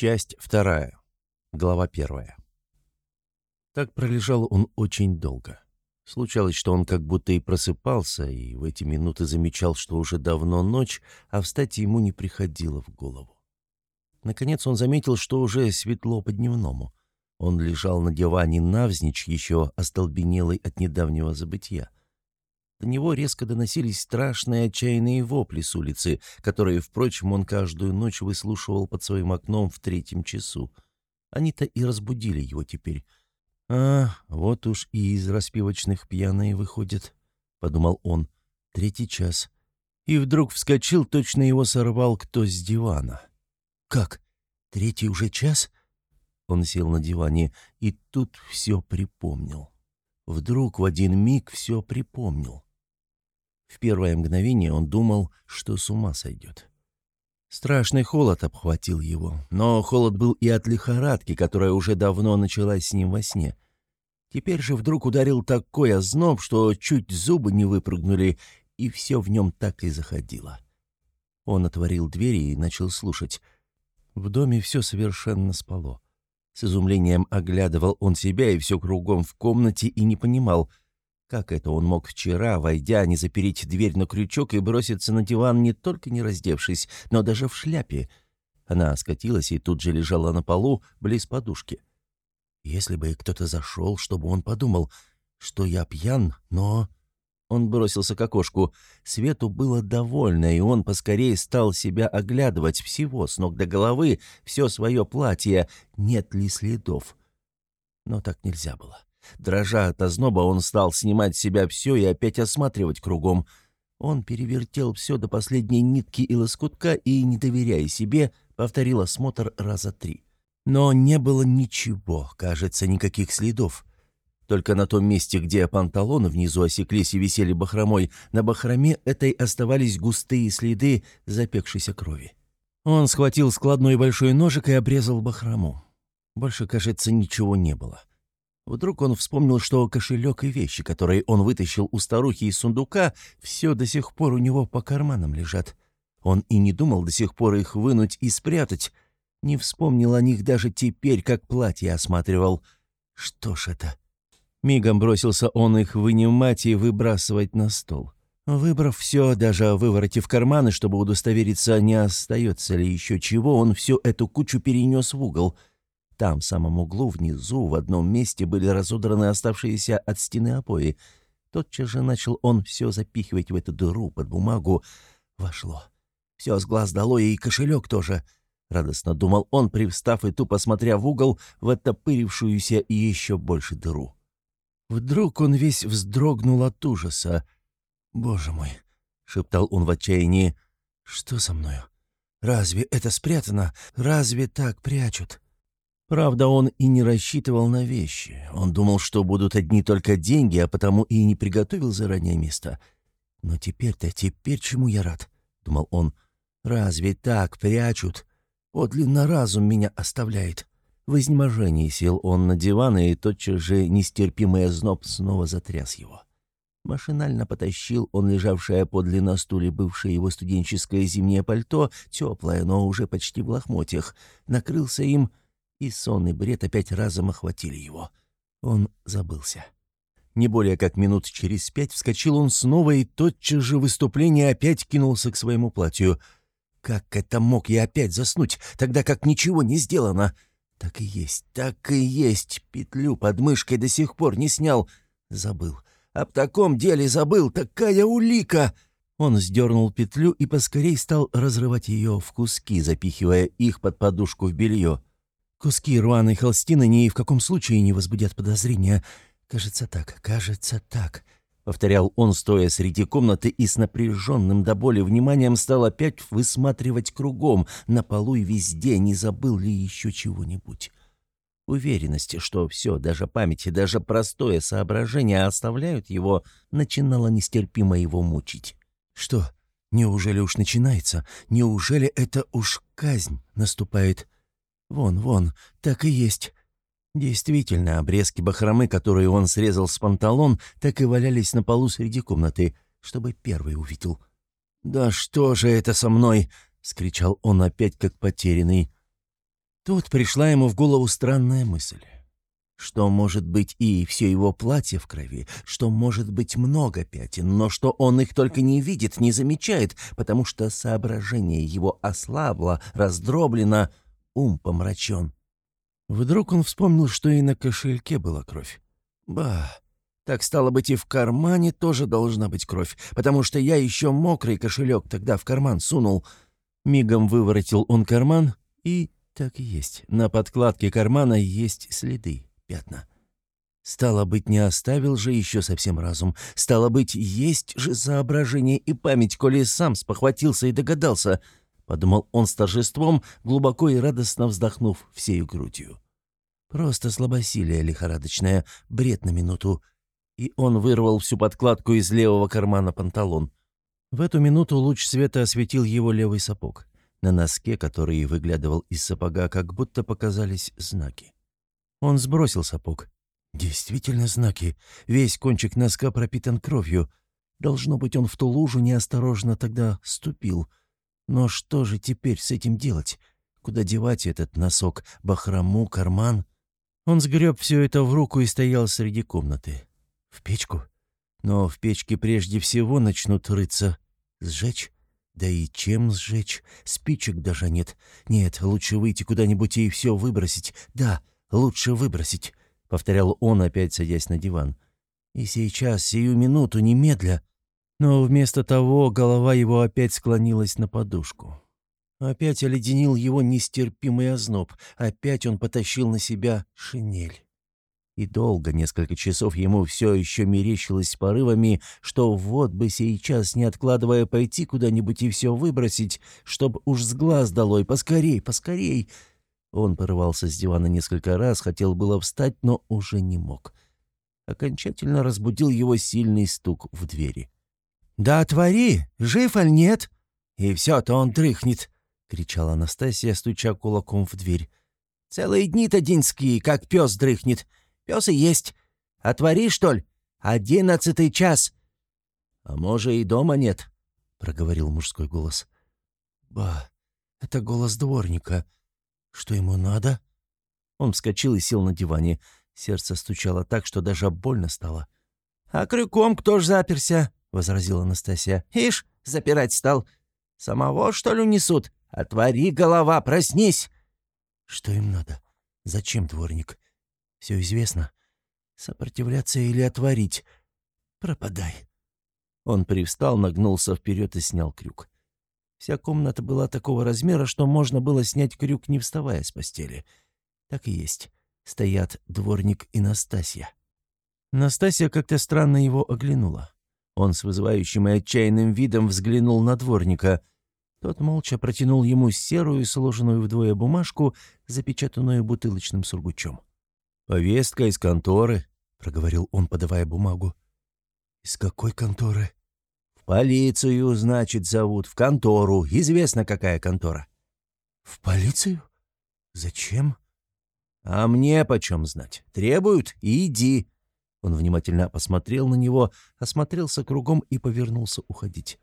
Часть вторая. Глава первая. Так пролежал он очень долго. Случалось, что он как будто и просыпался, и в эти минуты замечал, что уже давно ночь, а встать ему не приходило в голову. Наконец он заметил, что уже светло по-дневному. Он лежал на диване навзничь, еще остолбенелый от недавнего забытья. До него резко доносились страшные отчаянные вопли с улицы, которые, впрочем, он каждую ночь выслушивал под своим окном в третьем часу. Они-то и разбудили его теперь. «А, вот уж и из распивочных пьяные выходят», — подумал он. «Третий час». И вдруг вскочил, точно его сорвал кто с дивана. «Как? Третий уже час?» Он сел на диване и тут все припомнил. Вдруг в один миг все припомнил. В первое мгновение он думал, что с ума сойдет. Страшный холод обхватил его, но холод был и от лихорадки, которая уже давно началась с ним во сне. Теперь же вдруг ударил такой озноб, что чуть зубы не выпрыгнули, и все в нем так и заходило. Он отворил двери и начал слушать. В доме все совершенно спало. С изумлением оглядывал он себя и все кругом в комнате и не понимал — как это он мог вчера, войдя, не запереть дверь на крючок и броситься на диван, не только не раздевшись, но даже в шляпе? Она скатилась и тут же лежала на полу, близ подушки. Если бы кто-то зашел, чтобы он подумал, что я пьян, но... Он бросился к окошку. Свету было довольно, и он поскорее стал себя оглядывать всего, с ног до головы, все свое платье, нет ли следов. Но так нельзя было. Дрожа от озноба, он стал снимать с себя все и опять осматривать кругом. Он перевертел все до последней нитки и лоскутка и, не доверяя себе, повторил осмотр раза три. Но не было ничего, кажется, никаких следов. Только на том месте, где панталоны внизу осеклись и висели бахромой, на бахроме этой оставались густые следы запекшейся крови. Он схватил складной большой ножик и обрезал бахрому. Больше, кажется, ничего не было. Вдруг он вспомнил, что кошелек и вещи, которые он вытащил у старухи из сундука, все до сих пор у него по карманам лежат. Он и не думал до сих пор их вынуть и спрятать. Не вспомнил о них даже теперь, как платье осматривал. Что ж это? Мигом бросился он их вынимать и выбрасывать на стол. Выбрав все, даже выворотив карманы, чтобы удостовериться, не остается ли еще чего, он всю эту кучу перенес в угол — там, в самом углу, внизу, в одном месте были разодраны оставшиеся от стены обои. Тотчас же начал он все запихивать в эту дыру под бумагу. Вошло. Все с глаз долой, и кошелек тоже. Радостно думал он, привстав и тупо смотря в угол в оттопырившуюся и еще больше дыру. Вдруг он весь вздрогнул от ужаса. «Боже мой!» — шептал он в отчаянии. «Что со мною? Разве это спрятано? Разве так прячут?» Правда, он и не рассчитывал на вещи. Он думал, что будут одни только деньги, а потому и не приготовил заранее место. «Но теперь-то, теперь чему я рад?» — думал он. «Разве так прячут? Подлинно разум меня оставляет». В изнеможении сел он на диван, и тотчас же нестерпимый озноб снова затряс его. Машинально потащил он лежавшее подле на стуле бывшее его студенческое зимнее пальто, теплое, но уже почти в лохмотьях, накрылся им и сонный бред опять разом охватили его. Он забылся. Не более как минут через пять вскочил он снова и тотчас же выступление опять кинулся к своему платью. Как это мог я опять заснуть, тогда как ничего не сделано? Так и есть, так и есть. Петлю под мышкой до сих пор не снял. Забыл. Об таком деле забыл. Такая улика!» Он сдернул петлю и поскорей стал разрывать ее в куски, запихивая их под подушку в белье. Куски рваной холстины ни в каком случае не возбудят подозрения. Кажется так, кажется так. Повторял он, стоя среди комнаты и с напряженным до боли вниманием стал опять высматривать кругом, на полу и везде, не забыл ли еще чего-нибудь. Уверенность, что все, даже память даже простое соображение оставляют его, начинала нестерпимо его мучить. Что, неужели уж начинается? Неужели это уж казнь наступает? Вон, вон, так и есть. Действительно, обрезки бахромы, которые он срезал с панталон, так и валялись на полу среди комнаты, чтобы первый увидел. «Да что же это со мной?» — скричал он опять как потерянный. Тут пришла ему в голову странная мысль. Что может быть и все его платье в крови, что может быть много пятен, но что он их только не видит, не замечает, потому что соображение его ослабло, раздроблено, ум помрачен. Вдруг он вспомнил, что и на кошельке была кровь. Ба, так стало быть, и в кармане тоже должна быть кровь, потому что я еще мокрый кошелек тогда в карман сунул. Мигом выворотил он карман, и так и есть. На подкладке кармана есть следы, пятна. Стало быть, не оставил же еще совсем разум. Стало быть, есть же соображение и память, коли сам спохватился и догадался —— подумал он с торжеством, глубоко и радостно вздохнув всею грудью. Просто слабосилие лихорадочное, бред на минуту. И он вырвал всю подкладку из левого кармана панталон. В эту минуту луч света осветил его левый сапог. На носке, который выглядывал из сапога, как будто показались знаки. Он сбросил сапог. Действительно знаки. Весь кончик носка пропитан кровью. Должно быть, он в ту лужу неосторожно тогда ступил — но что же теперь с этим делать? Куда девать этот носок, бахрому, карман? Он сгреб все это в руку и стоял среди комнаты. В печку? Но в печке прежде всего начнут рыться. Сжечь? Да и чем сжечь? Спичек даже нет. Нет, лучше выйти куда-нибудь и все выбросить. Да, лучше выбросить, — повторял он, опять садясь на диван. И сейчас, сию минуту, немедля. Но вместо того голова его опять склонилась на подушку. Опять оледенил его нестерпимый озноб, опять он потащил на себя шинель. И долго, несколько часов ему все еще мерещилось порывами, что вот бы сейчас, не откладывая, пойти куда-нибудь и все выбросить, чтоб уж с глаз долой, поскорей, поскорей. Он порывался с дивана несколько раз, хотел было встать, но уже не мог. Окончательно разбудил его сильный стук в двери. «Да отвори, жив аль нет?» «И все-то он дрыхнет», — кричала Анастасия, стуча кулаком в дверь. «Целые дни-то деньские, как пес дрыхнет. Пес и есть. Отвори, что ли? Одиннадцатый час». «А может, и дома нет?» — проговорил мужской голос. «Ба, это голос дворника. Что ему надо?» Он вскочил и сел на диване. Сердце стучало так, что даже больно стало. «А крюком кто ж заперся?» — возразила Анастасия. «Ишь, запирать стал. Самого, что ли, несут? Отвори, голова, проснись!» «Что им надо? Зачем дворник? Все известно. Сопротивляться или отворить? Пропадай!» Он привстал, нагнулся вперед и снял крюк. Вся комната была такого размера, что можно было снять крюк, не вставая с постели. Так и есть. Стоят дворник и Настасья. Настасья как-то странно его оглянула. Он с вызывающим и отчаянным видом взглянул на дворника. Тот молча протянул ему серую, сложенную вдвое бумажку, запечатанную бутылочным сургучом. «Повестка из конторы», — проговорил он, подавая бумагу. «Из какой конторы?» «В полицию, значит, зовут, в контору. Известно, какая контора». «В полицию? Зачем?» «А мне почем знать? Требуют? Иди. Он внимательно посмотрел на него, осмотрелся кругом и повернулся уходить.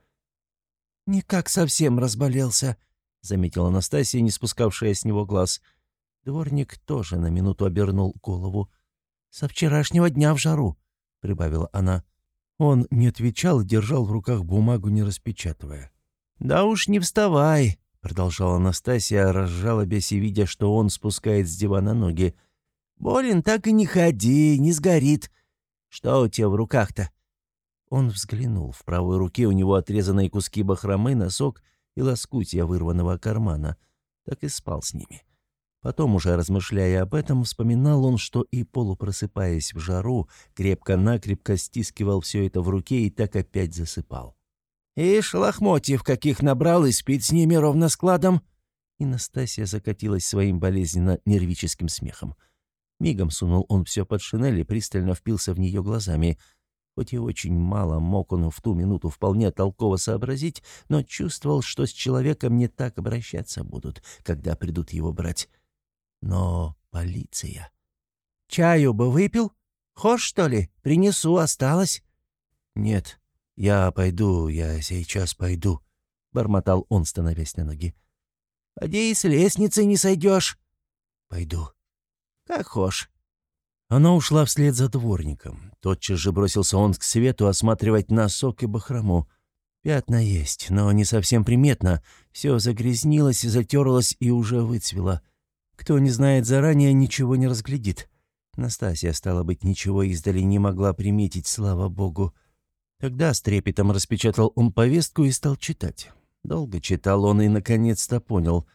«Никак совсем разболелся», — заметила Анастасия, не спускавшая с него глаз. Дворник тоже на минуту обернул голову. «Со вчерашнего дня в жару», — прибавила она. Он не отвечал держал в руках бумагу, не распечатывая. «Да уж не вставай», — продолжала Анастасия, разжалобясь и видя, что он спускает с дивана ноги. «Болен, так и не ходи, не сгорит. Что у тебя в руках-то?» Он взглянул. В правой руке у него отрезанные куски бахромы, носок и лоскутья вырванного кармана. Так и спал с ними. Потом, уже размышляя об этом, вспоминал он, что и полупросыпаясь в жару, крепко-накрепко стискивал все это в руке и так опять засыпал. «Ишь, лохмотьев каких набрал и спит с ними ровно складом!» И Настасья закатилась своим болезненно-нервическим смехом. Мигом сунул он все под шинель и пристально впился в нее глазами. Хоть и очень мало мог он в ту минуту вполне толково сообразить, но чувствовал, что с человеком не так обращаться будут, когда придут его брать. Но полиция... «Чаю бы выпил? Хошь, что ли? Принесу, осталось?» «Нет, я пойду, я сейчас пойду», — бормотал он, становясь на ноги. «Поди с лестницы не сойдешь». «Пойду». «Как хошь». Она ушла вслед за дворником. Тотчас же бросился он к свету осматривать носок и бахрому. Пятна есть, но не совсем приметно. Все загрязнилось, затерлось и уже выцвело. Кто не знает заранее, ничего не разглядит. Настасья, стало быть, ничего издали не могла приметить, слава богу. Тогда с трепетом распечатал он повестку и стал читать. Долго читал он и, наконец-то, понял.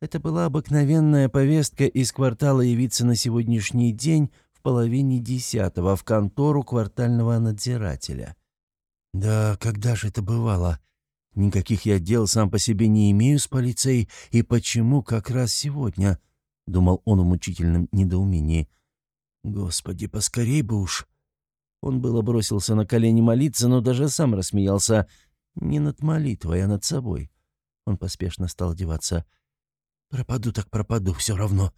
Это была обыкновенная повестка из квартала явиться на сегодняшний день в половине десятого в контору квартального надзирателя. Да, когда же это бывало? Никаких я дел сам по себе не имею с полицией, и почему как раз сегодня? Думал он в мучительном недоумении. Господи, поскорей бы уж. Он было бросился на колени молиться, но даже сам рассмеялся. Не над молитвой, а над собой. Он поспешно стал одеваться. «Пропаду так пропаду, все равно.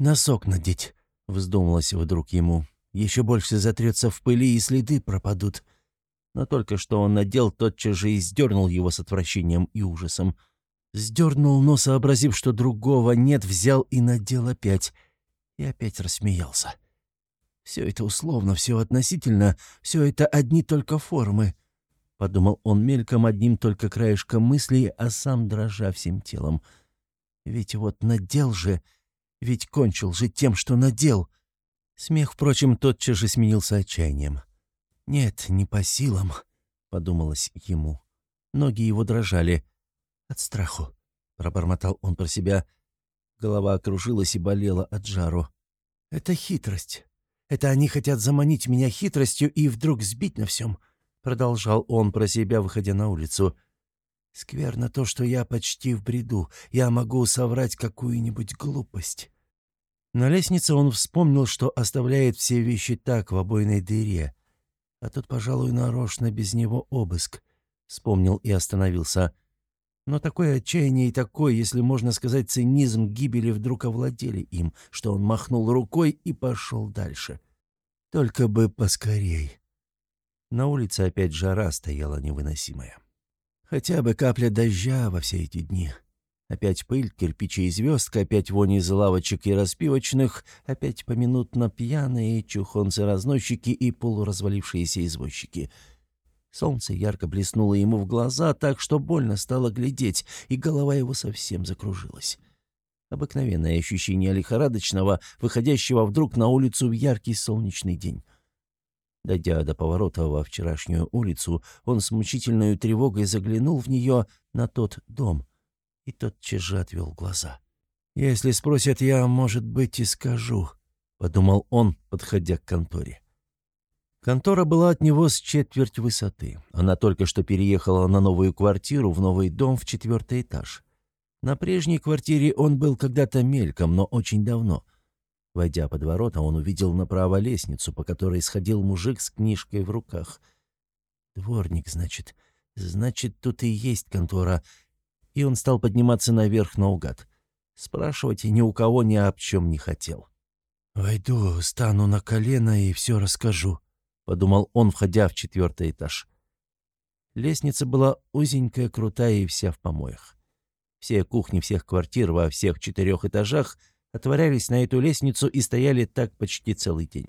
Носок надеть», — вздумалось вдруг ему. «Еще больше затрется в пыли, и следы пропадут». Но только что он надел, тотчас же и сдернул его с отвращением и ужасом. Сдернул, но, сообразив, что другого нет, взял и надел опять. И опять рассмеялся. «Все это условно, все относительно, все это одни только формы», — подумал он мельком одним только краешком мыслей, а сам дрожа всем телом. «Ведь вот надел же, ведь кончил же тем, что надел». Смех, впрочем, тотчас же сменился отчаянием. «Нет, не по силам», — подумалось ему. Ноги его дрожали. «От страху», — пробормотал он про себя. Голова окружилась и болела от жару. «Это хитрость. Это они хотят заманить меня хитростью и вдруг сбить на всем», — продолжал он про себя, выходя на улицу. «Скверно то, что я почти в бреду. Я могу соврать какую-нибудь глупость». На лестнице он вспомнил, что оставляет все вещи так в обойной дыре. А тут, пожалуй, нарочно без него обыск. Вспомнил и остановился. Но такое отчаяние и такой, если можно сказать, цинизм гибели вдруг овладели им, что он махнул рукой и пошел дальше. Только бы поскорей. На улице опять жара стояла невыносимая. Хотя бы капля дождя во все эти дни — Опять пыль, кирпичи и звездка, опять вони из лавочек и распивочных, опять поминутно пьяные чухонцы-разносчики и полуразвалившиеся извозчики. Солнце ярко блеснуло ему в глаза так, что больно стало глядеть, и голова его совсем закружилась. Обыкновенное ощущение лихорадочного, выходящего вдруг на улицу в яркий солнечный день. Дойдя до поворота во вчерашнюю улицу, он с мучительной тревогой заглянул в нее на тот дом — и тотчас же отвел глаза. «Если спросят, я, может быть, и скажу», — подумал он, подходя к конторе. Контора была от него с четверть высоты. Она только что переехала на новую квартиру в новый дом в четвертый этаж. На прежней квартире он был когда-то мельком, но очень давно. Войдя под ворота, он увидел направо лестницу, по которой сходил мужик с книжкой в руках. «Дворник, значит. Значит, тут и есть контора и он стал подниматься наверх наугад. Спрашивать ни у кого ни об чем не хотел. «Войду, стану на колено и все расскажу», — подумал он, входя в четвертый этаж. Лестница была узенькая, крутая и вся в помоях. Все кухни всех квартир во всех четырех этажах отворялись на эту лестницу и стояли так почти целый день.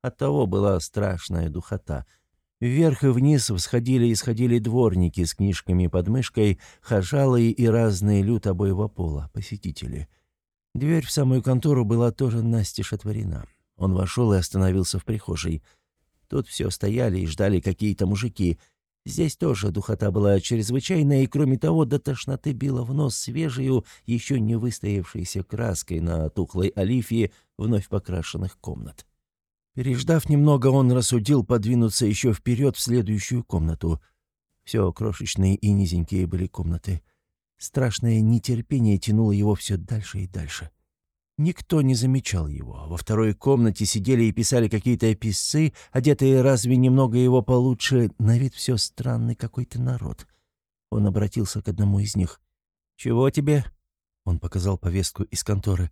Оттого была страшная духота — Вверх и вниз всходили и сходили дворники с книжками под мышкой, хожалые и разные люд обоего пола, посетители. Дверь в самую контору была тоже настежь отворена. Он вошел и остановился в прихожей. Тут все стояли и ждали какие-то мужики. Здесь тоже духота была чрезвычайная, и, кроме того, до тошноты била в нос свежую, еще не выстоявшейся краской на тухлой олифии вновь покрашенных комнат. Переждав немного, он рассудил подвинуться еще вперед в следующую комнату. Все крошечные и низенькие были комнаты. Страшное нетерпение тянуло его все дальше и дальше. Никто не замечал его. Во второй комнате сидели и писали какие-то писцы, одетые разве немного его получше, на вид все странный какой-то народ. Он обратился к одному из них. «Чего тебе?» Он показал повестку из конторы.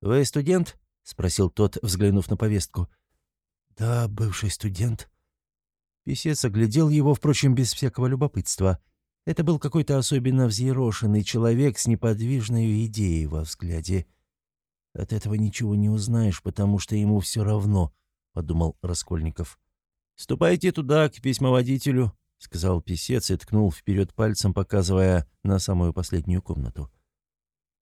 «Вы студент?» — спросил тот, взглянув на повестку. «Да, бывший студент». Песец оглядел его, впрочем, без всякого любопытства. Это был какой-то особенно взъерошенный человек с неподвижной идеей во взгляде. От этого ничего не узнаешь, потому что ему все равно, — подумал Раскольников. «Ступайте туда, к письмоводителю», — сказал писец и ткнул вперед пальцем, показывая на самую последнюю комнату.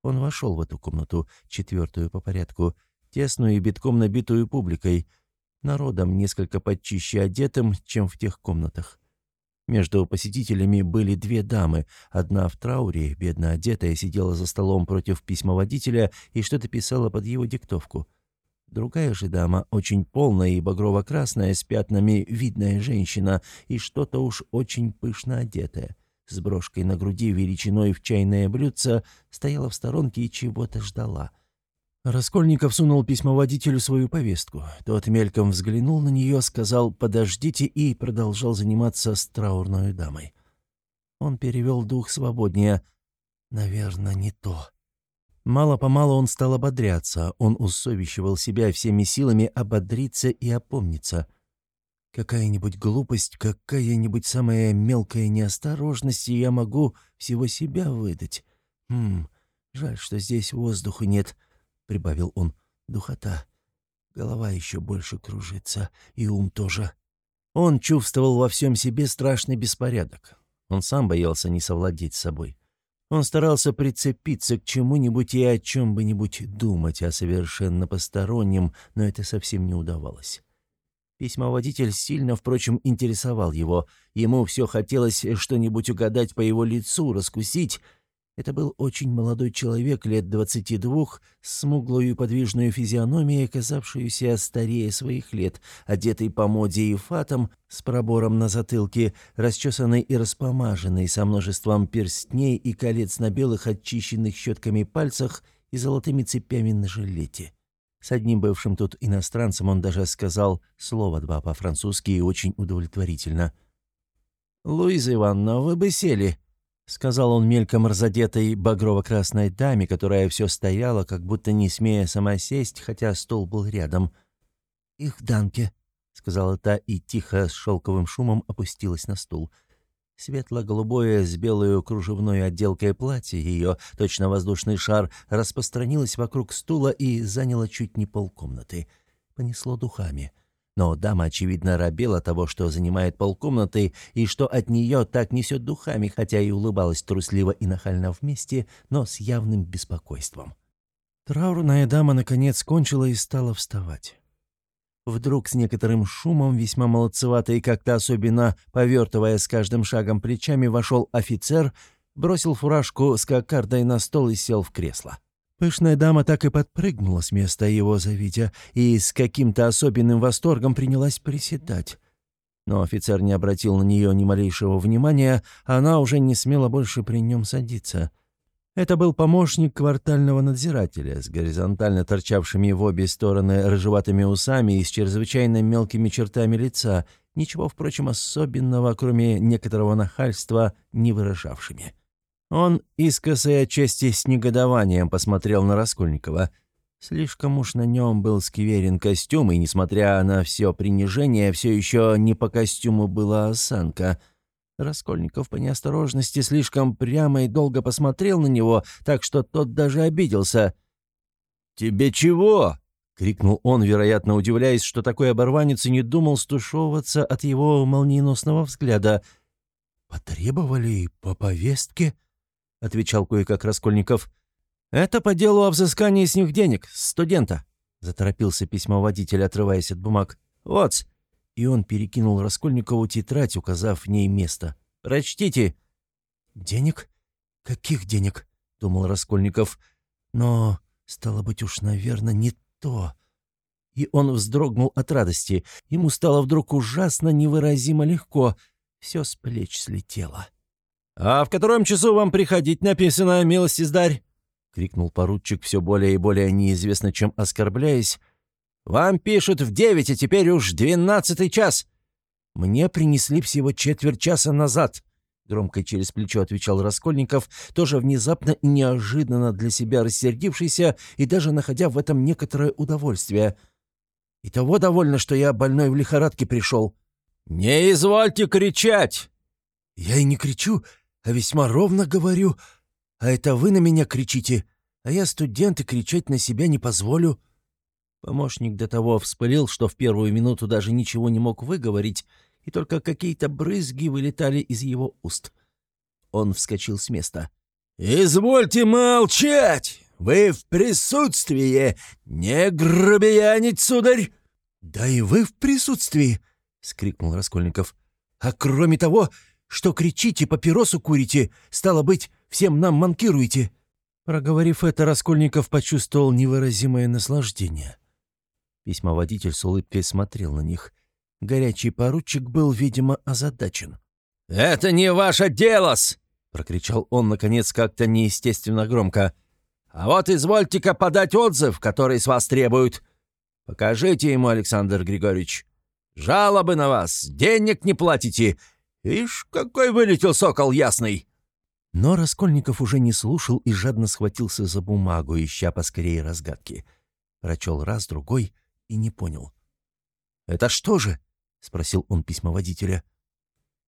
Он вошел в эту комнату, четвертую по порядку, тесную и битком набитую публикой, народом несколько почище одетым, чем в тех комнатах. Между посетителями были две дамы. Одна в трауре, бедно одетая, сидела за столом против письмоводителя и что-то писала под его диктовку. Другая же дама, очень полная и багрово-красная, с пятнами видная женщина и что-то уж очень пышно одетая, с брошкой на груди величиной в чайное блюдце, стояла в сторонке и чего-то ждала. Раскольников сунул письмоводителю свою повестку. Тот мельком взглянул на нее, сказал «подождите» и продолжал заниматься с траурной дамой. Он перевел дух свободнее. «Наверное, не то». Мало-помалу он стал ободряться, он усовещивал себя всеми силами ободриться и опомниться. Какая-нибудь глупость, какая-нибудь самая мелкая неосторожность, и я могу всего себя выдать. Хм, жаль, что здесь воздуха нет — прибавил он. «Духота. Голова еще больше кружится, и ум тоже». Он чувствовал во всем себе страшный беспорядок. Он сам боялся не совладеть с собой. Он старался прицепиться к чему-нибудь и о чем бы нибудь думать, о совершенно постороннем, но это совсем не удавалось. Письмоводитель сильно, впрочем, интересовал его. Ему все хотелось что-нибудь угадать по его лицу, раскусить, это был очень молодой человек лет двадцати двух, с смуглой и подвижной физиономией, казавшуюся старее своих лет, одетый по моде и фатом, с пробором на затылке, расчесанный и распомаженный, со множеством перстней и колец на белых очищенных щетками пальцах и золотыми цепями на жилете. С одним бывшим тут иностранцем он даже сказал слово два по-французски и очень удовлетворительно. «Луиза Ивановна, вы бы сели», — сказал он мельком разодетой багрово-красной даме, которая все стояла, как будто не смея сама сесть, хотя стол был рядом. «Их данке», — сказала та и тихо с шелковым шумом опустилась на стул. Светло-голубое с белой кружевной отделкой платье ее, точно воздушный шар, распространилось вокруг стула и заняло чуть не полкомнаты. Понесло духами — но дама, очевидно, робела того, что занимает полкомнаты, и что от нее так несет духами, хотя и улыбалась трусливо и нахально вместе, но с явным беспокойством. Траурная дама, наконец, кончила и стала вставать. Вдруг с некоторым шумом, весьма молодцеватый, как-то особенно повертывая с каждым шагом плечами, вошел офицер, бросил фуражку с кокардой на стол и сел в кресло. Пышная дама так и подпрыгнула с места его, завидя, и с каким-то особенным восторгом принялась приседать. Но офицер не обратил на нее ни малейшего внимания, она уже не смела больше при нем садиться. Это был помощник квартального надзирателя с горизонтально торчавшими в обе стороны рыжеватыми усами и с чрезвычайно мелкими чертами лица, ничего, впрочем, особенного, кроме некоторого нахальства, не выражавшими. Он искоса и отчасти с негодованием посмотрел на Раскольникова. Слишком уж на нем был скверен костюм, и, несмотря на все принижение, все еще не по костюму была осанка. Раскольников по неосторожности слишком прямо и долго посмотрел на него, так что тот даже обиделся. «Тебе чего?» — крикнул он, вероятно, удивляясь, что такой оборванец и не думал стушевываться от его молниеносного взгляда. «Потребовали по повестке?» — отвечал кое-как Раскольников. «Это по делу о взыскании с них денег, студента», — заторопился письмоводитель, отрываясь от бумаг. «Вот». И он перекинул Раскольникову тетрадь, указав в ней место. «Прочтите». «Денег? Каких денег?» — думал Раскольников. «Но, стало быть, уж, наверное, не то». И он вздрогнул от радости. Ему стало вдруг ужасно невыразимо легко. Все с плеч слетело. «А в котором часу вам приходить написано, милости сдарь?» — крикнул поручик, все более и более неизвестно чем оскорбляясь. «Вам пишут в девять, а теперь уж двенадцатый час». «Мне принесли всего четверть часа назад», — громко через плечо отвечал Раскольников, тоже внезапно и неожиданно для себя рассердившийся и даже находя в этом некоторое удовольствие. «И того довольно, что я больной в лихорадке пришел». «Не извольте кричать!» «Я и не кричу, весьма ровно говорю. А это вы на меня кричите. а я студент и кричать на себя не позволю». Помощник до того вспылил, что в первую минуту даже ничего не мог выговорить, и только какие-то брызги вылетали из его уст. Он вскочил с места. «Извольте молчать! Вы в присутствии! Не грубиянить, сударь!» «Да и вы в присутствии!» — скрикнул Раскольников. «А кроме того, что кричите, папиросу курите, стало быть, всем нам манкируете!» Проговорив это, Раскольников почувствовал невыразимое наслаждение. Письмоводитель с улыбкой смотрел на них. Горячий поручик был, видимо, озадачен. «Это не ваше дело-с!» — прокричал он, наконец, как-то неестественно громко. «А вот извольте-ка подать отзыв, который с вас требуют. Покажите ему, Александр Григорьевич. Жалобы на вас, денег не платите. Ишь, какой вылетел сокол ясный!» Но Раскольников уже не слушал и жадно схватился за бумагу, ища поскорее разгадки. Прочел раз, другой и не понял. «Это что же?» — спросил он письмоводителя.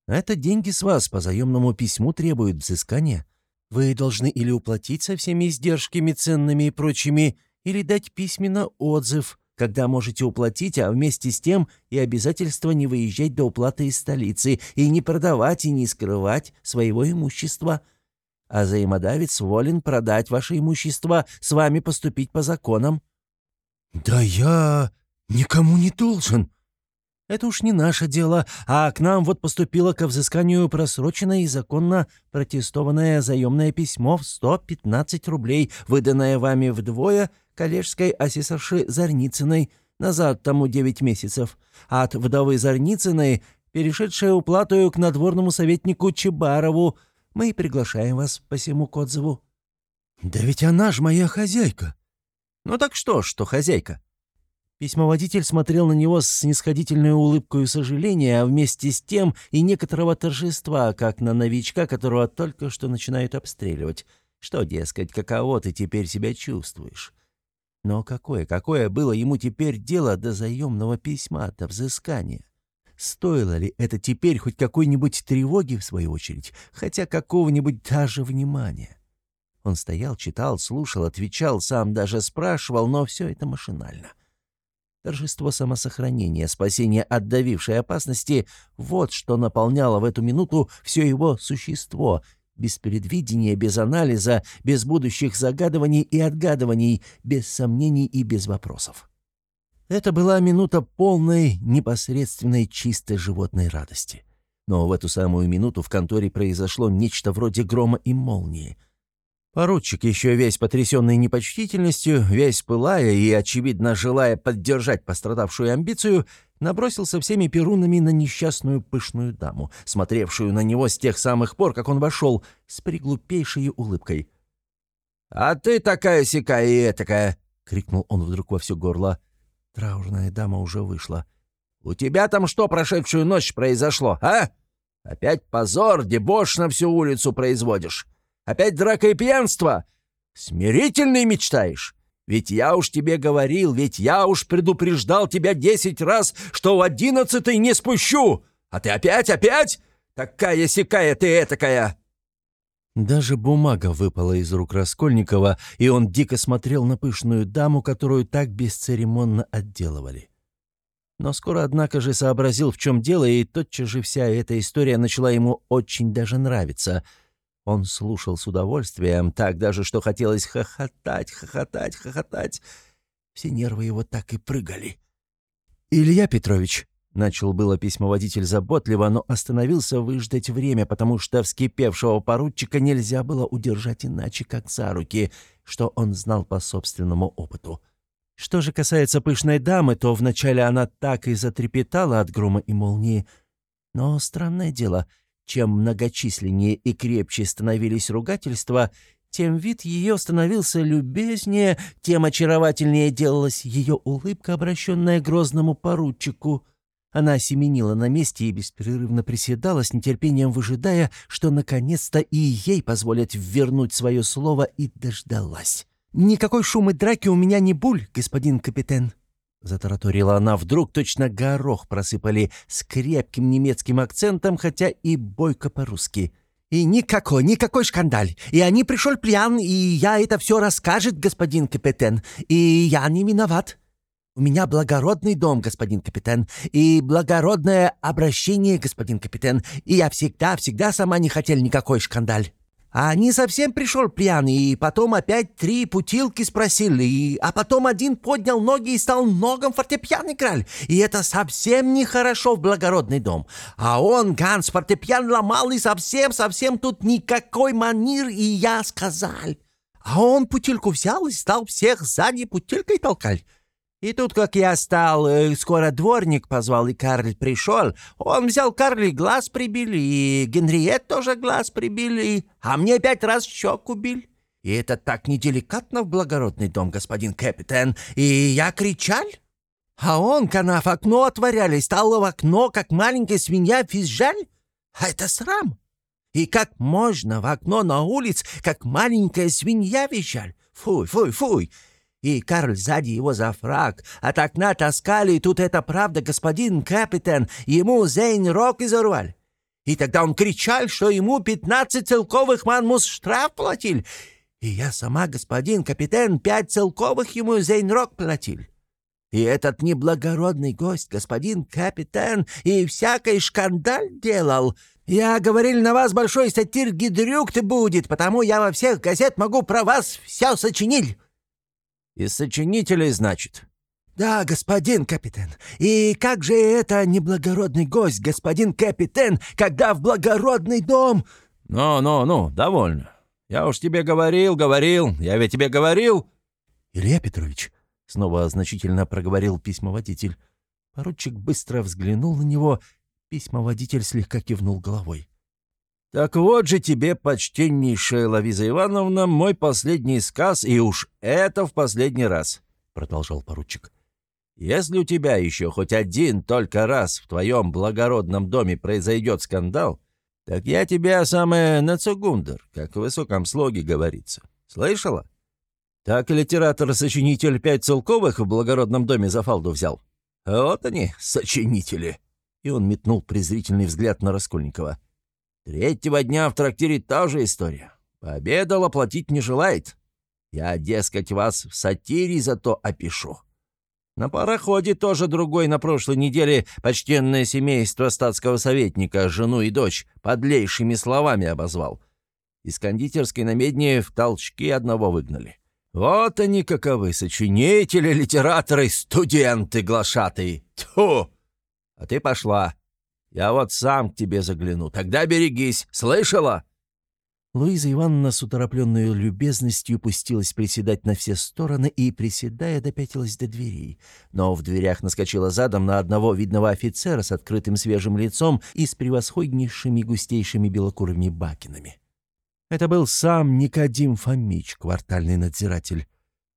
«Это деньги с вас по заемному письму требуют взыскания. Вы должны или уплатить со всеми издержками ценными и прочими, или дать письменно отзыв, когда можете уплатить, а вместе с тем и обязательство не выезжать до уплаты из столицы и не продавать и не скрывать своего имущества. А взаимодавец волен продать ваше имущество, с вами поступить по законам». «Да я никому не должен», это уж не наше дело, а к нам вот поступило ко взысканию просроченное и законно протестованное заемное письмо в 115 рублей, выданное вами вдвое коллежской асессорши Зарницыной, назад тому 9 месяцев, а от вдовы Зарницыной, перешедшая уплатою к надворному советнику Чебарову, мы приглашаем вас по всему к отзыву». «Да ведь она ж моя хозяйка». «Ну так что, что хозяйка?» Письмоводитель смотрел на него с снисходительной улыбкой сожаления, а вместе с тем и некоторого торжества, как на новичка, которого только что начинают обстреливать. Что, дескать, каково ты теперь себя чувствуешь? Но какое, какое было ему теперь дело до заемного письма, до взыскания? Стоило ли это теперь хоть какой-нибудь тревоги, в свою очередь, хотя какого-нибудь даже внимания? Он стоял, читал, слушал, отвечал, сам даже спрашивал, но все это машинально. Торжество самосохранения, спасение от давившей опасности — вот что наполняло в эту минуту все его существо, без предвидения, без анализа, без будущих загадываний и отгадываний, без сомнений и без вопросов. Это была минута полной, непосредственной, чистой животной радости. Но в эту самую минуту в конторе произошло нечто вроде грома и молнии — Поручик, еще весь потрясенный непочтительностью, весь пылая и, очевидно, желая поддержать пострадавшую амбицию, набросился всеми перунами на несчастную пышную даму, смотревшую на него с тех самых пор, как он вошел, с приглупейшей улыбкой. «А ты такая-сякая и этакая!» — крикнул он вдруг во все горло. Траурная дама уже вышла. «У тебя там что прошедшую ночь произошло, а? Опять позор, дебош на всю улицу производишь!» Опять драка и пьянство? Смирительный мечтаешь? Ведь я уж тебе говорил, ведь я уж предупреждал тебя десять раз, что в одиннадцатый не спущу. А ты опять, опять? Такая-сякая ты этакая!» Даже бумага выпала из рук Раскольникова, и он дико смотрел на пышную даму, которую так бесцеремонно отделывали. Но скоро, однако же, сообразил, в чем дело, и тотчас же вся эта история начала ему очень даже нравиться — он слушал с удовольствием, так даже, что хотелось хохотать, хохотать, хохотать. Все нервы его так и прыгали. «Илья Петрович», — начал было письмоводитель заботливо, но остановился выждать время, потому что вскипевшего поручика нельзя было удержать иначе, как за руки, что он знал по собственному опыту. Что же касается пышной дамы, то вначале она так и затрепетала от грома и молнии. Но странное дело — чем многочисленнее и крепче становились ругательства, тем вид ее становился любезнее, тем очаровательнее делалась ее улыбка, обращенная грозному поручику. Она семенила на месте и беспрерывно приседала, с нетерпением выжидая, что наконец-то и ей позволят вернуть свое слово, и дождалась. «Никакой шум и драки у меня не буль, господин капитан», Затараторила она вдруг, точно горох просыпали с крепким немецким акцентом, хотя и бойко по-русски. И никакой, никакой шкандаль. И они пришел пьян, и я это все расскажет, господин капитан. И я не виноват. У меня благородный дом, господин капитан, и благородное обращение, господин капитан, и я всегда-всегда сама не хотел никакой шкандаль. А они совсем пришел пьяный, и потом опять три путилки спросили, и, а потом один поднял ноги и стал ногом фортепиано играть. И это совсем нехорошо в благородный дом. А он, Ганс, фортепиано ломал, и совсем-совсем тут никакой манир, и я сказал. А он путильку взял и стал всех сзади путилькой толкать. И тут, как я стал, э, скоро дворник позвал, и Карль пришел. Он взял Карли, глаз прибили, и Генриет тоже глаз прибили, а мне пять раз щеку били. И это так неделикатно в благородный дом, господин капитан. И я кричал. А он, канав, окно отворяли, стал в окно, как маленькая свинья, визжаль. А это срам. И как можно в окно на улице, как маленькая свинья визжаль? Фуй, фуй, фуй и Карль сзади его за фраг. От окна таскали, и тут это правда, господин капитан, ему Зейн рог изорвали. И тогда он кричал, что ему пятнадцать целковых манмус штраф платил. И я сама, господин капитан, пять целковых ему Зейн рог платил. И этот неблагородный гость, господин капитан, и всякий шкандаль делал. Я говорил, на вас большой сатир Гидрюкт будет, потому я во всех газет могу про вас все сочинить. «Из сочинителей, значит?» «Да, господин капитан. И как же это неблагородный гость, господин капитан, когда в благородный дом...» «Ну-ну-ну, довольно. Я уж тебе говорил, говорил, я ведь тебе говорил...» «Илья Петрович», — снова значительно проговорил письмоводитель. Поручик быстро взглянул на него, письмоводитель слегка кивнул головой. «Так вот же тебе, почтеннейшая Лавиза Ивановна, мой последний сказ, и уж это в последний раз», — продолжал поручик. «Если у тебя еще хоть один только раз в твоем благородном доме произойдет скандал, так я тебя самое нацугундер, как в высоком слоге говорится. Слышала? Так литератор-сочинитель пять целковых в благородном доме за фалду взял. Вот они, сочинители!» И он метнул презрительный взгляд на Раскольникова. — Третьего дня в трактире та же история. Пообедал, оплатить не желает. Я, дескать, вас в сатире зато опишу. На пароходе тоже другой на прошлой неделе почтенное семейство статского советника, жену и дочь, подлейшими словами обозвал. Из кондитерской на медне в толчки одного выгнали. Вот они каковы, сочинители, литераторы, студенты глашатые. Тьфу! А ты пошла. Я вот сам к тебе загляну. Тогда берегись. Слышала?» Луиза Ивановна с уторопленной любезностью пустилась приседать на все стороны и, приседая, допятилась до дверей. Но в дверях наскочила задом на одного видного офицера с открытым свежим лицом и с превосходнейшими густейшими белокурыми бакинами. Это был сам Никодим Фомич, квартальный надзиратель.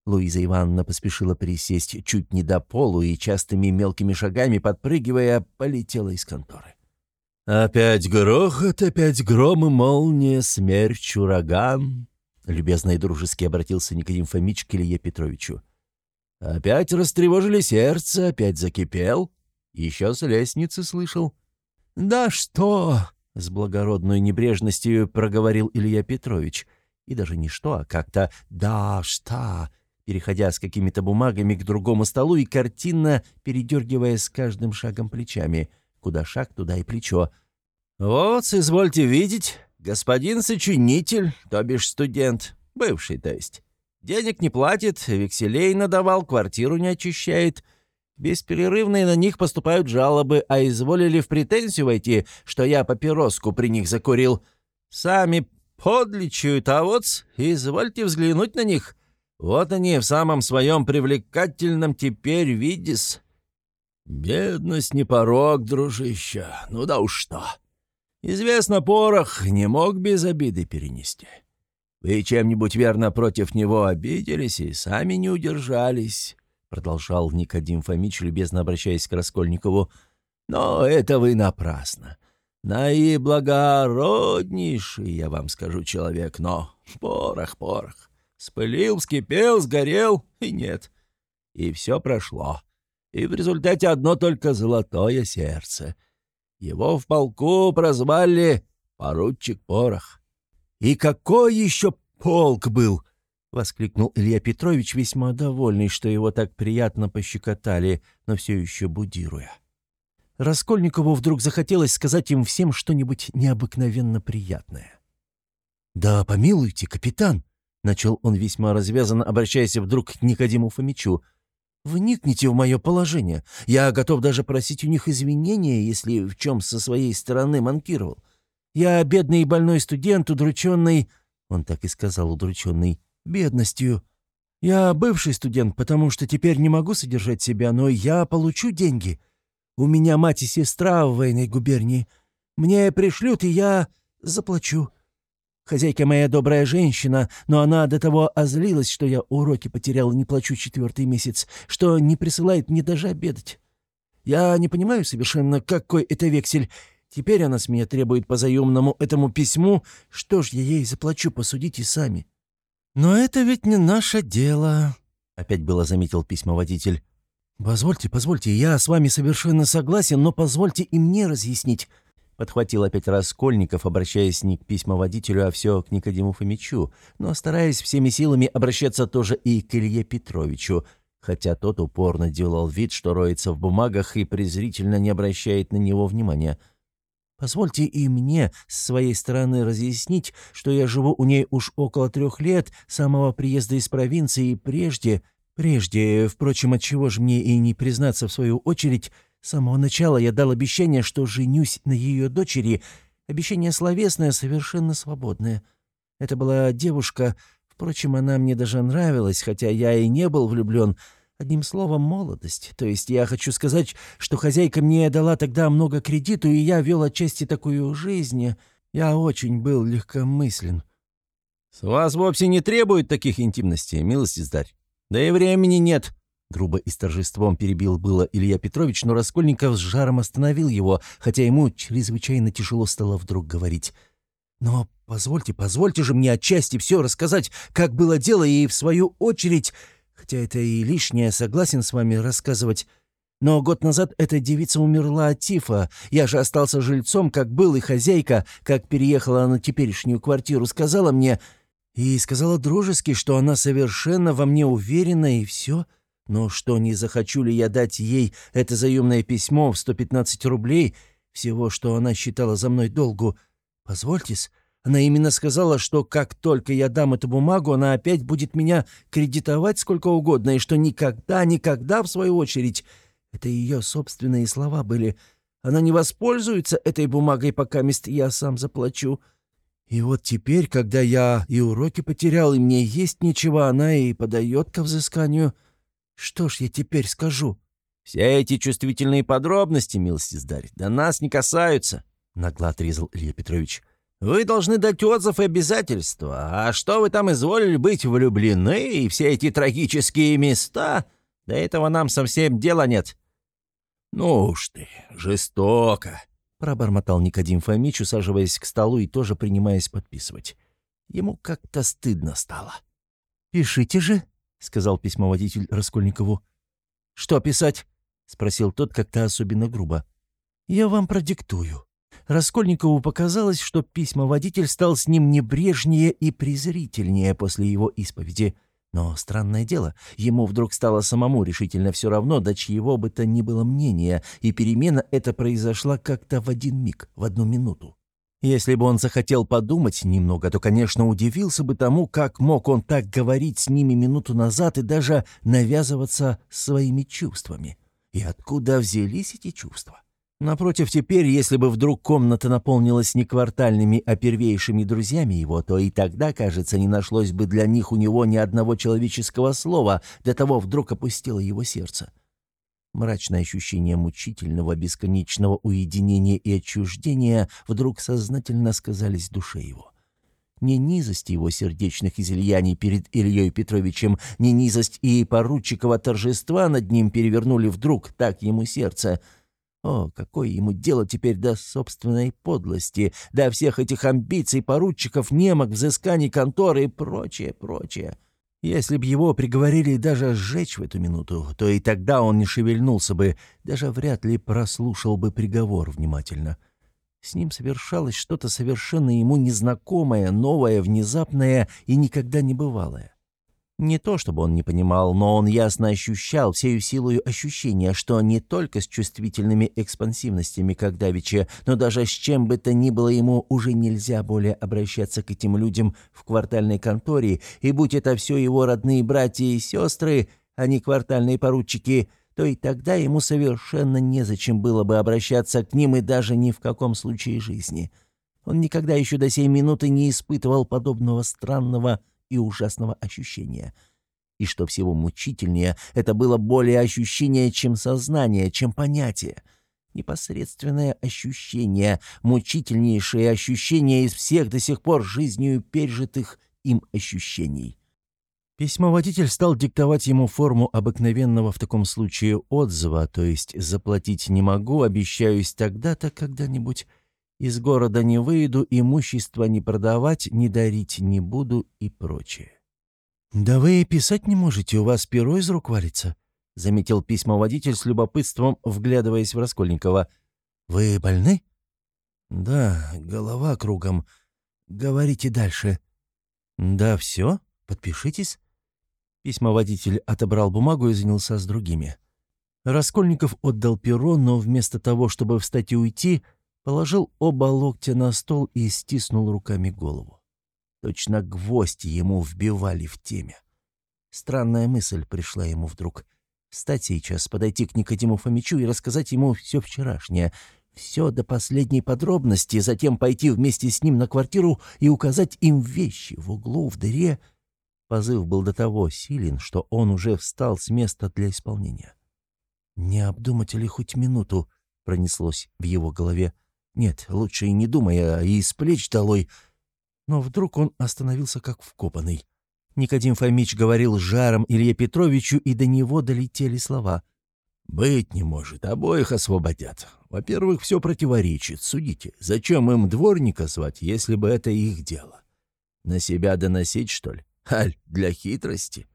Луиза Ивановна поспешила присесть чуть не до полу и частыми мелкими шагами, подпрыгивая, полетела из конторы. «Опять грохот, опять гром и молния, смерч, ураган!» Любезно и дружески обратился Никодим Фомич к Илье Петровичу. «Опять растревожили сердце, опять закипел. Еще с лестницы слышал». «Да что!» — с благородной небрежностью проговорил Илья Петрович. И даже не что, а как-то «да что!» Переходя с какими-то бумагами к другому столу и картинно передергивая с каждым шагом плечами. Куда шаг, туда и плечо. «Вот, извольте видеть, господин сочинитель, то бишь студент, бывший, то есть. Денег не платит, векселей надавал, квартиру не очищает. Бесперерывные на них поступают жалобы, а изволили в претензию войти, что я папироску при них закурил. Сами подличают, а вот, извольте взглянуть на них». Вот они в самом своем привлекательном теперь видис. Бедность не порог, дружище, ну да уж что. Известно, порох не мог без обиды перенести. Вы чем-нибудь верно против него обиделись и сами не удержались, продолжал Никодим Фомич, любезно обращаясь к Раскольникову. Но это вы напрасно. Наиблагороднейший, я вам скажу, человек, но порох, порох. Спылил, вскипел, сгорел, и нет. И все прошло. И в результате одно только золотое сердце. Его в полку прозвали поручик Порох». «И какой еще полк был!» — воскликнул Илья Петрович, весьма довольный, что его так приятно пощекотали, но все еще будируя. Раскольникову вдруг захотелось сказать им всем что-нибудь необыкновенно приятное. «Да помилуйте, капитан!» — начал он весьма развязанно, обращаясь вдруг к Никодиму Фомичу. «Вникните в мое положение. Я готов даже просить у них извинения, если в чем со своей стороны манкировал. Я бедный и больной студент, удрученный...» Он так и сказал, удрученный бедностью. «Я бывший студент, потому что теперь не могу содержать себя, но я получу деньги. У меня мать и сестра в военной губернии. Мне пришлют, и я заплачу. Хозяйка моя добрая женщина, но она до того озлилась, что я уроки потерял и не плачу четвертый месяц, что не присылает мне даже обедать. Я не понимаю совершенно, какой это вексель. Теперь она с меня требует по заемному этому письму. Что ж я ей заплачу, посудите сами». «Но это ведь не наше дело», — опять было заметил письмоводитель. «Позвольте, позвольте, я с вами совершенно согласен, но позвольте и мне разъяснить. Подхватил опять Раскольников, обращаясь не к письмоводителю, а все к Никодиму Фомичу, но стараясь всеми силами обращаться тоже и к Илье Петровичу, хотя тот упорно делал вид, что роется в бумагах и презрительно не обращает на него внимания. «Позвольте и мне с своей стороны разъяснить, что я живу у ней уж около трех лет, самого приезда из провинции, и прежде, прежде, впрочем, отчего же мне и не признаться в свою очередь, с самого начала я дал обещание, что женюсь на ее дочери. Обещание словесное, совершенно свободное. Это была девушка, впрочем, она мне даже нравилась, хотя я и не был влюблен. Одним словом, молодость. То есть я хочу сказать, что хозяйка мне дала тогда много кредиту, и я вел отчасти такую жизнь. Я очень был легкомыслен. «С вас вовсе не требуют таких интимностей, милости сдарь. Да и времени нет», Грубо и с торжеством перебил было Илья Петрович, но Раскольников с жаром остановил его, хотя ему чрезвычайно тяжело стало вдруг говорить. «Но позвольте, позвольте же мне отчасти все рассказать, как было дело, и в свою очередь, хотя это и лишнее, согласен с вами рассказывать, но год назад эта девица умерла от тифа. Я же остался жильцом, как был, и хозяйка, как переехала на теперешнюю квартиру, сказала мне... И сказала дружески, что она совершенно во мне уверена, и все. Но что, не захочу ли я дать ей это заемное письмо в 115 рублей, всего, что она считала за мной долгу? Позвольтесь, она именно сказала, что как только я дам эту бумагу, она опять будет меня кредитовать сколько угодно, и что никогда, никогда, в свою очередь, это ее собственные слова были, она не воспользуется этой бумагой, пока мест я сам заплачу. И вот теперь, когда я и уроки потерял, и мне есть нечего, она и подает ко взысканию — что ж я теперь скажу? Все эти чувствительные подробности, милостиздарь, до нас не касаются, нагло отрезал Илья Петрович. Вы должны дать отзыв и обязательства. А что вы там изволили быть влюблены, и все эти трагические места, до этого нам совсем дела нет. Ну уж ты, жестоко, пробормотал Никодим Фомич, усаживаясь к столу и тоже принимаясь подписывать. Ему как-то стыдно стало. «Пишите же», — сказал письмоводитель Раскольникову. «Что писать?» — спросил тот как-то особенно грубо. «Я вам продиктую». Раскольникову показалось, что письмоводитель стал с ним небрежнее и презрительнее после его исповеди. Но странное дело, ему вдруг стало самому решительно все равно, до чьего бы то ни было мнения, и перемена эта произошла как-то в один миг, в одну минуту. Если бы он захотел подумать немного, то, конечно, удивился бы тому, как мог он так говорить с ними минуту назад и даже навязываться своими чувствами. И откуда взялись эти чувства? Напротив, теперь, если бы вдруг комната наполнилась не квартальными, а первейшими друзьями его, то и тогда, кажется, не нашлось бы для них у него ни одного человеческого слова, до того вдруг опустило его сердце. Мрачное ощущение мучительного, бесконечного уединения и отчуждения вдруг сознательно сказались душе его. Не низость его сердечных излияний перед Ильей Петровичем, не низость и поручикова торжества над ним перевернули вдруг так ему сердце. О, какое ему дело теперь до собственной подлости, до всех этих амбиций поручиков, немок, взысканий конторы и прочее, прочее. Если б его приговорили даже сжечь в эту минуту, то и тогда он не шевельнулся бы, даже вряд ли прослушал бы приговор внимательно. С ним совершалось что-то совершенно ему незнакомое, новое, внезапное и никогда не бывалое. Не то чтобы он не понимал, но он ясно ощущал всею силою ощущения, что не только с чувствительными экспансивностями, как Давича, но даже с чем бы то ни было ему уже нельзя более обращаться к этим людям в квартальной конторе, и будь это все его родные братья и сестры, а не квартальные поручики, то и тогда ему совершенно незачем было бы обращаться к ним и даже ни в каком случае жизни. Он никогда еще до сей минуты не испытывал подобного странного и ужасного ощущения. И что всего мучительнее, это было более ощущение, чем сознание, чем понятие. Непосредственное ощущение, мучительнейшее ощущение из всех до сих пор жизнью пережитых им ощущений. Письмоводитель стал диктовать ему форму обыкновенного в таком случае отзыва, то есть «заплатить не могу, обещаюсь тогда-то когда-нибудь». Из города не выйду, имущество не продавать, не дарить не буду и прочее. «Да вы и писать не можете, у вас перо из рук валится», — заметил письмоводитель с любопытством, вглядываясь в Раскольникова. «Вы больны?» «Да, голова кругом. Говорите дальше». «Да все, подпишитесь». Письмоводитель отобрал бумагу и занялся с другими. Раскольников отдал перо, но вместо того, чтобы встать и уйти, положил оба локтя на стол и стиснул руками голову. Точно гвозди ему вбивали в теме. Странная мысль пришла ему вдруг. Встать сейчас, подойти к Никодиму Фомичу и рассказать ему все вчерашнее, все до последней подробности, затем пойти вместе с ним на квартиру и указать им вещи в углу, в дыре. Позыв был до того силен, что он уже встал с места для исполнения. «Не обдумать ли хоть минуту?» — пронеслось в его голове. Нет, лучше и не думая, а и с плеч долой. Но вдруг он остановился как вкопанный. Никодим Фомич говорил жаром Илье Петровичу, и до него долетели слова. «Быть не может, обоих освободят. Во-первых, все противоречит. Судите, зачем им дворника звать, если бы это их дело? На себя доносить, что ли? Аль, для хитрости?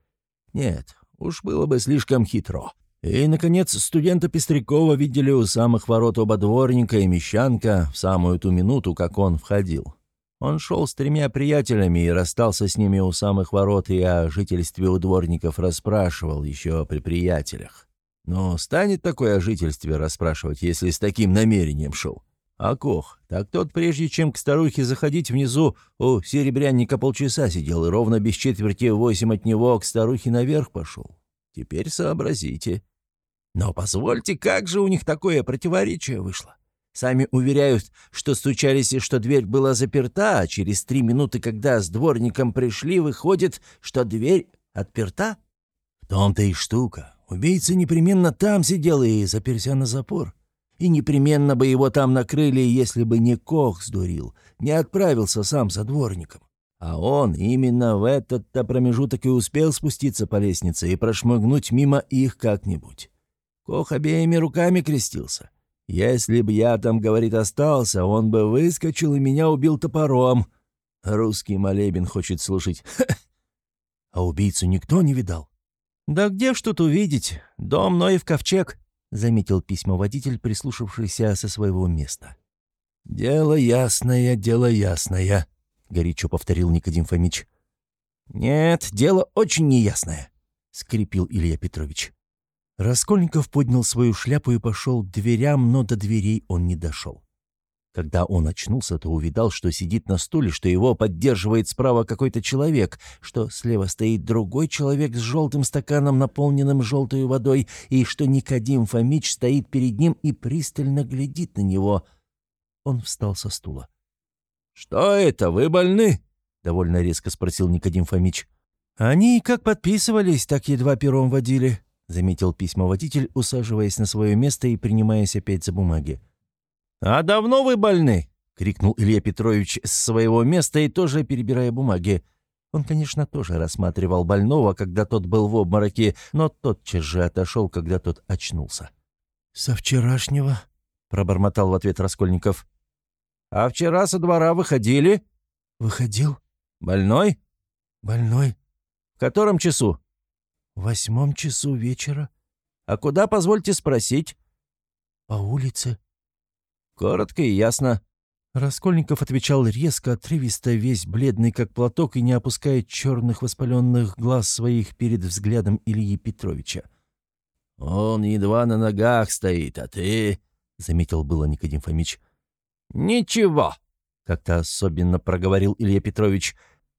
Нет, уж было бы слишком хитро. И, наконец, студента Пестрякова видели у самых ворот оба дворника и мещанка в самую ту минуту, как он входил. Он шел с тремя приятелями и расстался с ними у самых ворот и о жительстве у дворников расспрашивал еще при приятелях. Но станет такое о жительстве расспрашивать, если с таким намерением шел? А Кох, так тот, прежде чем к старухе заходить внизу, у серебрянника полчаса сидел и ровно без четверти восемь от него к старухе наверх пошел. Теперь сообразите. Но позвольте, как же у них такое противоречие вышло? Сами уверяют, что стучались и что дверь была заперта, а через три минуты, когда с дворником пришли, выходит, что дверь отперта? В том-то и штука. Убийца непременно там сидел и заперся на запор. И непременно бы его там накрыли, если бы не Кох сдурил, не отправился сам за дворником. А он именно в этот-то промежуток и успел спуститься по лестнице и прошмыгнуть мимо их как-нибудь. Кох обеими руками крестился. Если б я там, говорит, остался, он бы выскочил и меня убил топором. Русский молебен хочет слушать. А убийцу никто не видал. «Да где ж тут увидеть? Дом Ноев ковчег», — заметил письмоводитель, прислушавшийся со своего места. «Дело ясное, дело ясное», — горячо повторил Никодим Фомич. «Нет, дело очень неясное», — скрипел Илья Петрович. Раскольников поднял свою шляпу и пошел к дверям, но до дверей он не дошел. Когда он очнулся, то увидал, что сидит на стуле, что его поддерживает справа какой-то человек, что слева стоит другой человек с желтым стаканом, наполненным желтой водой, и что Никодим Фомич стоит перед ним и пристально глядит на него. Он встал со стула. «Что это, вы больны?» — довольно резко спросил Никодим Фомич. «Они как подписывались, так едва пером водили», — заметил письмоводитель, усаживаясь на свое место и принимаясь опять за бумаги. «А давно вы больны?» — крикнул Илья Петрович с своего места и тоже перебирая бумаги. Он, конечно, тоже рассматривал больного, когда тот был в обмороке, но тотчас же отошел, когда тот очнулся. «Со вчерашнего?» — пробормотал в ответ Раскольников. «А вчера со двора выходили?» «Выходил». «Больной?» «Больной». «В котором часу?» «В восьмом часу вечера». «А куда, позвольте спросить?» «По улице». «Коротко и ясно. Раскольников отвечал резко, отрывисто, весь бледный как платок и не опуская черных воспаленных глаз своих перед взглядом Ильи Петровича. «Он едва на ногах стоит, а ты...» — заметил было Никодим Фомич. «Ничего!» — как-то особенно проговорил Илья Петрович.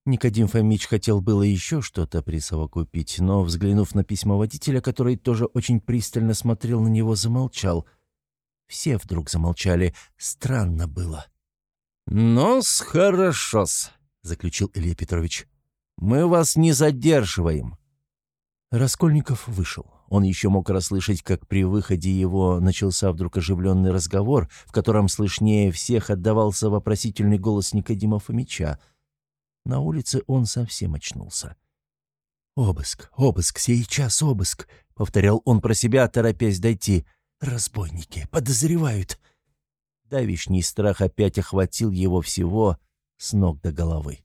Никодим Фомич хотел было еще что-то присовокупить, но, взглянув на письмо водителя, который тоже очень пристально смотрел на него, замолчал. Все вдруг замолчали. Странно было. «Ну-с, хорошо-с», — заключил Илья Петрович. «Мы вас не задерживаем». Раскольников вышел. Он еще мог расслышать, как при выходе его начался вдруг оживленный разговор, в котором слышнее всех отдавался вопросительный голос Никодима Фомича. На улице он совсем очнулся. «Обыск, обыск, сейчас обыск», — повторял он про себя, торопясь дойти. «Разбойники, подозревают». Давишний страх опять охватил его всего с ног до головы.